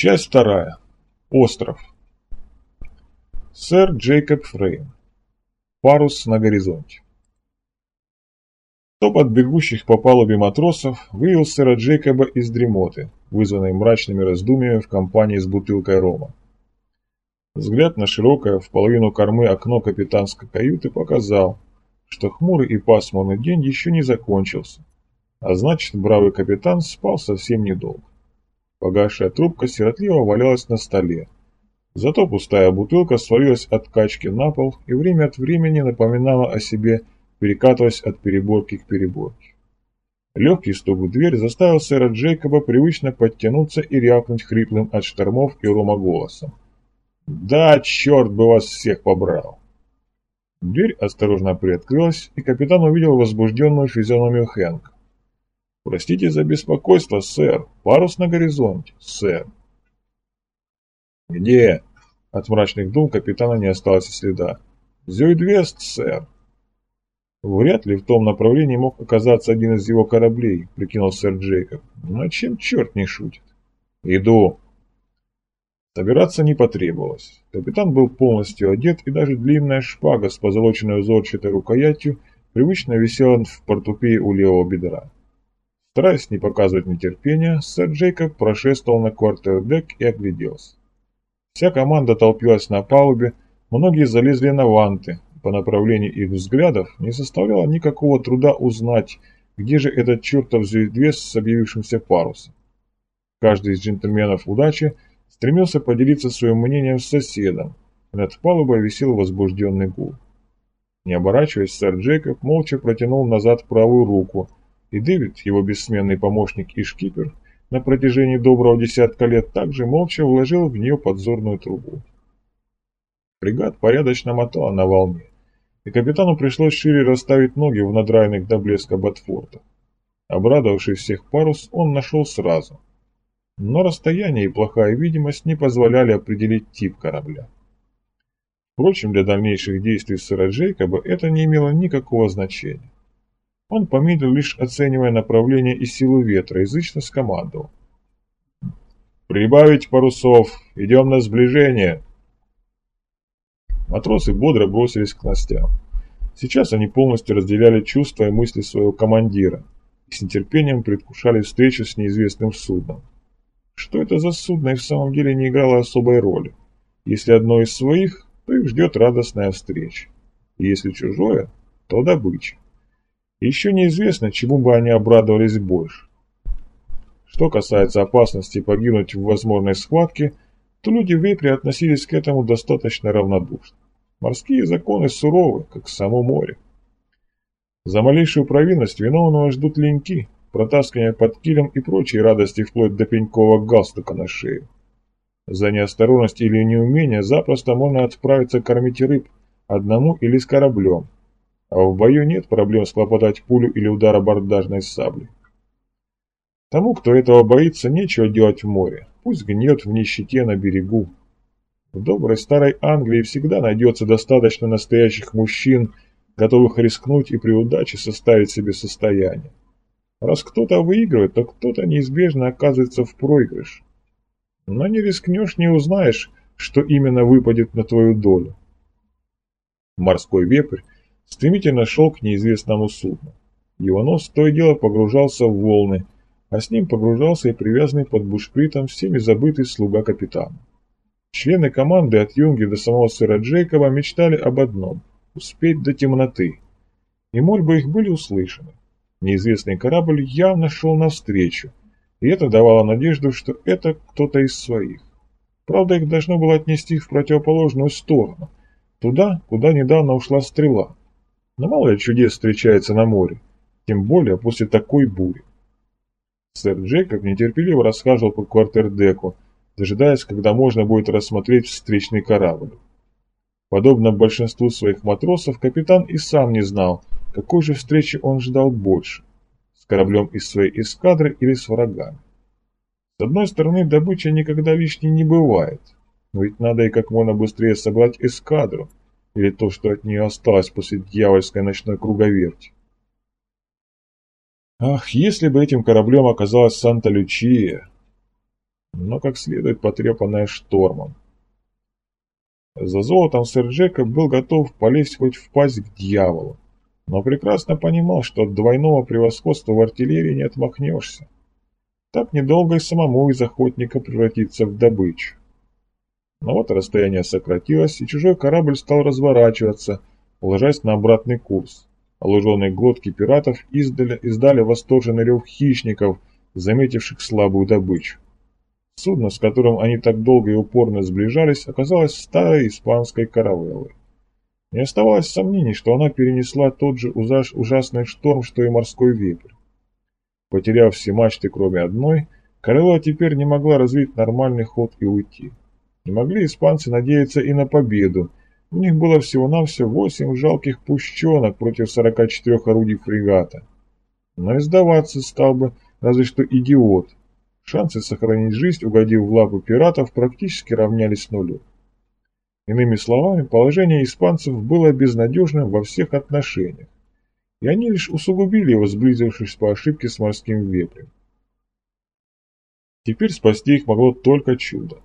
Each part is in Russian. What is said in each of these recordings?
Часть вторая. Остров. Сэр Джейкоб Фрейм. Парус на горизонте. Топот бегущих по палубе матросов вывел сэра Джейкоба из дремоты, вызванной мрачными раздумьями в компании с бутылкой рома. Взгляд на широкое в половину кормы окно капитанской каюты показал, что хмурый и пасмурный день еще не закончился, а значит, бравый капитан спал совсем недолго. Погасшая трубка сиротливо валялась на столе. Зато пустая бутылка свалилась от качки на пол и время от времени напоминала о себе, перекатываясь от переборки к переборке. Легкий стук в дверь заставил сэра Джейкоба привычно подтянуться и рявкнуть хриплым от штормов и рома голосом. «Да, черт бы вас всех побрал!» Дверь осторожно приоткрылась, и капитан увидел возбужденную физиономию Хэнка. «Простите за беспокойство, сэр. Парус на горизонте, сэр». «Где?» От мрачных дум капитана не осталось и следа. «Зюйдвест, сэр». Вряд ли в том направлении мог оказаться один из его кораблей, прикинул сэр Джейкоб. Но чем черт не шутит? Иду. Собираться не потребовалось. Капитан был полностью одет, и даже длинная шпага с позолоченной узорчатой рукоятью привычно висела в портупее у левого бедра. Стараясь не показывать нетерпения, сэр Джейкоб прошествовал на квартердек и огляделся. Вся команда толпилась на палубе, многие залезли на ванты, по направлению их взглядов не составляло никакого труда узнать, где же этот чертов звездвес с объявившимся парусом. Каждый из джентльменов удачи стремился поделиться своим мнением с соседом, и над палубой висел возбужденный гул. Не оборачиваясь, сэр Джейкоб молча протянул назад правую руку, и Дэвид, его бессменный помощник и шкипер, на протяжении доброго десятка лет также молча вложил в нее подзорную трубу. Фрегат порядочно мотала на волне, и капитану пришлось шире расставить ноги в надраенных до блеска ботфортах. Обрадовавший всех парус, он нашел сразу. Но расстояние и плохая видимость не позволяли определить тип корабля. Впрочем, для дальнейших действий сэра Джейкоба это не имело никакого значения. Он помедлил лишь оценивая направление и силу ветра, язычно скомандовал. «Прибавить парусов! Идем на сближение!» Матросы бодро бросились к снастям. Сейчас они полностью разделяли чувства и мысли своего командира и с нетерпением предвкушали встречу с неизвестным судном. Что это за судно и в самом деле не играло особой роли. Если одно из своих, то их ждет радостная встреча. И если чужое, то добыча. Еще неизвестно, чему бы они обрадовались больше. Что касается опасности погибнуть в возможной схватке, то люди в Вепре относились к этому достаточно равнодушно. Морские законы суровы, как само море. За малейшую провинность виновного ждут леньки, протаскивание под килем и прочие радости вплоть до пенькового галстука на шею. За неосторожность или неумение запросто можно отправиться кормить рыб, одному или с кораблем, а в бою нет проблем схлопотать пулю или удар абордажной саблей. Тому, кто этого боится, нечего делать в море, пусть гнет в нищете на берегу. В доброй старой Англии всегда найдется достаточно настоящих мужчин, готовых рискнуть и при удаче составить себе состояние. Раз кто-то выигрывает, то кто-то неизбежно оказывается в проигрыш. Но не рискнешь, не узнаешь, что именно выпадет на твою долю. Морской вепрь стремительно шел к неизвестному судну. Его нос то и дело погружался в волны, а с ним погружался и привязанный под бушпритом всеми забытый слуга капитана. Члены команды от Юнги до самого сэра Джейкоба мечтали об одном – успеть до темноты. И мольбы их были услышаны. Неизвестный корабль явно шел навстречу, и это давало надежду, что это кто-то из своих. Правда, их должно было отнести в противоположную сторону, туда, куда недавно ушла стрела. Но мало ли чудес встречается на море, тем более после такой бури. Сэр Джейкоб нетерпеливо расхаживал по квартердеку, дожидаясь, когда можно будет рассмотреть встречный корабль. Подобно большинству своих матросов, капитан и сам не знал, какой же встречи он ждал больше – с кораблем из своей эскадры или с врагами. С одной стороны, добыча никогда лишней не бывает, но ведь надо и как можно быстрее собрать эскадру, или то, что от нее осталось после дьявольской ночной круговерти. Ах, если бы этим кораблем оказалась Санта-Лючия! но как следует потрепанная штормом. За золотом сэр Джекоб был готов полезть хоть в пасть к дьяволу, но прекрасно понимал, что от двойного превосходства в артиллерии не отмахнешься. Так недолго и самому из охотника превратиться в добычу. Но вот расстояние сократилось, и чужой корабль стал разворачиваться, ложась на обратный курс. Олуженные глотки пиратов издали, издали восторженный рев хищников, заметивших слабую добычу. Судно, с которым они так долго и упорно сближались, оказалось старой испанской каравеллой. Не оставалось сомнений, что она перенесла тот же ужасный шторм, что и морской вепрь. Потеряв все мачты, кроме одной, Карелла теперь не могла развить нормальный ход и уйти. Не могли испанцы надеяться и на победу. У них было всего-навсего восемь жалких пущенок против 44 орудий фрегата. Но и сдаваться стал бы разве что идиот. Шансы сохранить жизнь, угодив в лапы пиратов, практически равнялись нулю. Иными словами, положение испанцев было безнадежным во всех отношениях, и они лишь усугубили его, сблизившись по ошибке с морским вепрем. Теперь спасти их могло только чудо.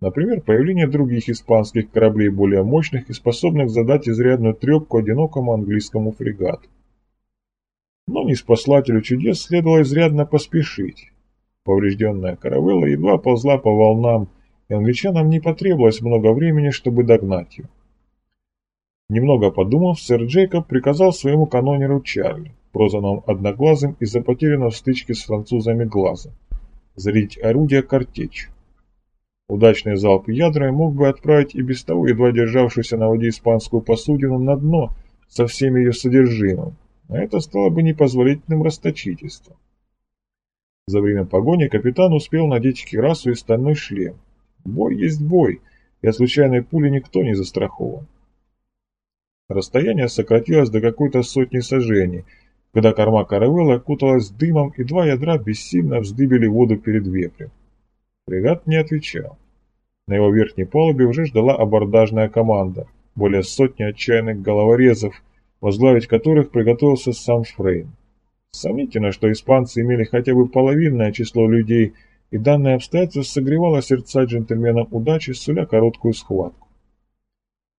Например, появление других испанских кораблей более мощных и способных задать изрядную трепку одинокому английскому фрегату. Но не спаслателю чудес следовало изрядно поспешить. Поврежденная каравелла едва ползла по волнам, и англичанам не потребовалось много времени, чтобы догнать ее. Немного подумав, сэр Джейкоб приказал своему канонеру Чарли, прозванному Одноглазым из-за потерянного в стычке с французами глаза, зарядить орудие картечь. Удачный залп ядрами мог бы отправить и без того едва державшуюся на воде испанскую посудину на дно со всем ее содержимым, а это стало бы непозволительным расточительством. За время погони капитан успел надеть кирасу и стальной шлем. Бой есть бой, и от случайной пули никто не застрахован. Расстояние сократилось до какой-то сотни сажений, когда корма каравелла окуталась дымом, и два ядра бессильно вздыбили воду перед вепрем. Фрегат не отвечал. На его верхней палубе уже ждала абордажная команда, более сотни отчаянных головорезов, возглавить которых приготовился сам Фрейн. Сомнительно, что испанцы имели хотя бы половинное число людей, и данное обстоятельство согревало сердца джентльменам удачи, суля короткую схватку.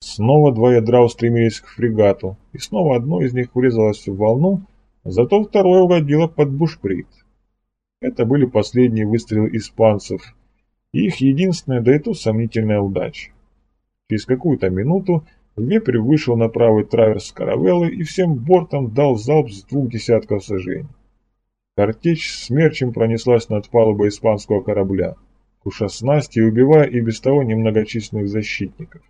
Снова два ядра устремились к фрегату, и снова одно из них врезалось в волну, зато второе угодило под бушприт. Это были последние выстрелы испанцев, и их единственная, да и то сомнительная удача. Через какую-то минуту Вепрь вышел на правый траверс каравеллы и всем бортом дал залп с двух десятков сажений. Картечь смерчем пронеслась над палубой испанского корабля, куша снасти и убивая и без того немногочисленных защитников.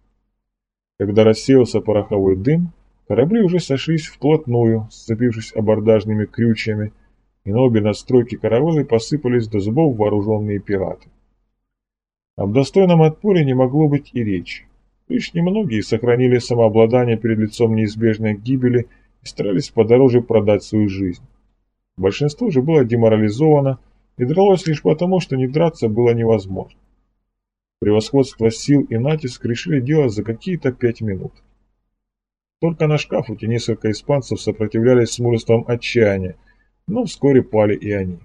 Когда рассеялся пороховой дым, корабли уже сошлись вплотную, сцепившись абордажными крючьями, и на обе настройки каравеллы посыпались до зубов вооруженные пираты. Об достойном отпоре не могло быть и речи. Лишь немногие сохранили самообладание перед лицом неизбежной гибели и старались подороже продать свою жизнь. Большинство же было деморализовано и дралось лишь потому, что не драться было невозможно. Превосходство сил и натиск решили делать за какие-то пять минут. Только на шкафуте несколько испанцев сопротивлялись с мужеством отчаяния, но вскоре пали и они.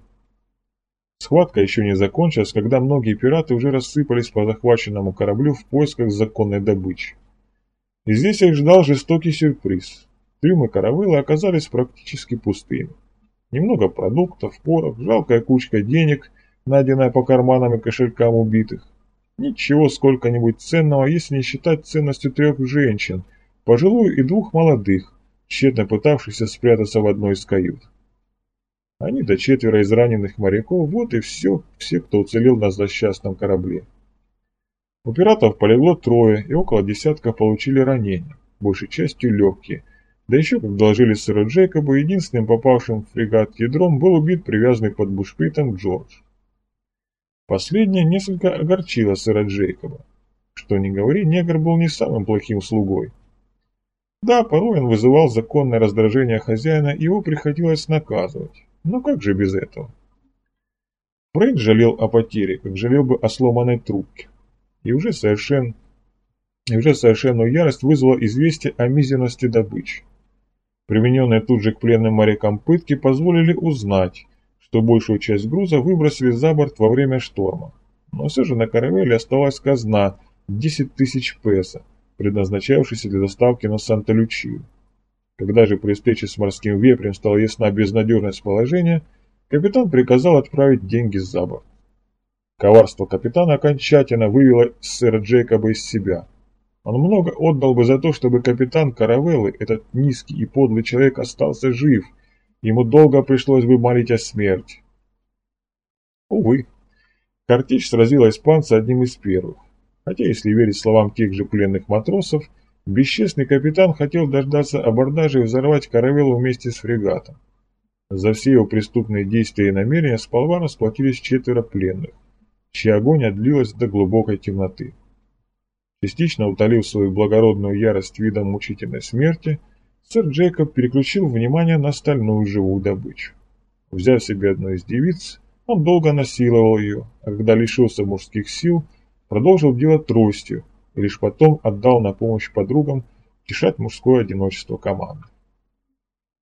Схватка еще не закончилась, когда многие пираты уже рассыпались по захваченному кораблю в поисках законной добычи. И здесь их ждал жестокий сюрприз. Трюмы каравелла оказались практически пустыми. Немного продуктов, порох, жалкая кучка денег, найденная по карманам и кошелькам убитых. Ничего сколько-нибудь ценного, если не считать ценностью трех женщин, пожилую и двух молодых, тщетно пытавшихся спрятаться в одной из кают. Они до четверо из раненых моряков, вот и все, все, кто уцелел на злосчастном корабле. У пиратов полегло трое, и около десятка получили ранения, большей частью легкие. Да еще, как доложили сэру Джейкобу, единственным попавшим в фрегат ядром был убит привязанный под бушпритом Джордж. Последнее несколько огорчило сэра Джейкоба. Что ни говори, негр был не самым плохим слугой. Да, порой он вызывал законное раздражение хозяина, его приходилось наказывать. Ну как же без этого? Фрейд жалел о потере, как жалел бы о сломанной трубке. И уже совершенно и уже совершенную ярость вызвало известие о мизерности добычи. Примененные тут же к пленным морякам пытки позволили узнать, что большую часть груза выбросили за борт во время шторма. Но все же на каравеле оставалась казна 10 тысяч песо, предназначавшаяся для доставки на Санта-Лючию. Когда же при встрече с морским вепрем стала ясна безнадежность положения, капитан приказал отправить деньги за борт. Коварство капитана окончательно вывело сэра Джейкоба из себя. Он много отдал бы за то, чтобы капитан Каравеллы, этот низкий и подлый человек, остался жив. Ему долго пришлось бы молить о смерти. Увы, Картич сразила испанца одним из первых. Хотя, если верить словам тех же пленных матросов, бесчестный капитан хотел дождаться абордажа и взорвать каравеллу вместе с фрегатом. За все его преступные действия и намерения с полва расплатились четверо пленных чья агония длилась до глубокой темноты. Частично утолив свою благородную ярость видом мучительной смерти, сэр Джейкоб переключил внимание на остальную живую добычу. Взяв себе одну из девиц, он долго насиловал ее, а когда лишился мужских сил, продолжил делать тростью лишь потом отдал на помощь подругам тешать мужское одиночество команды.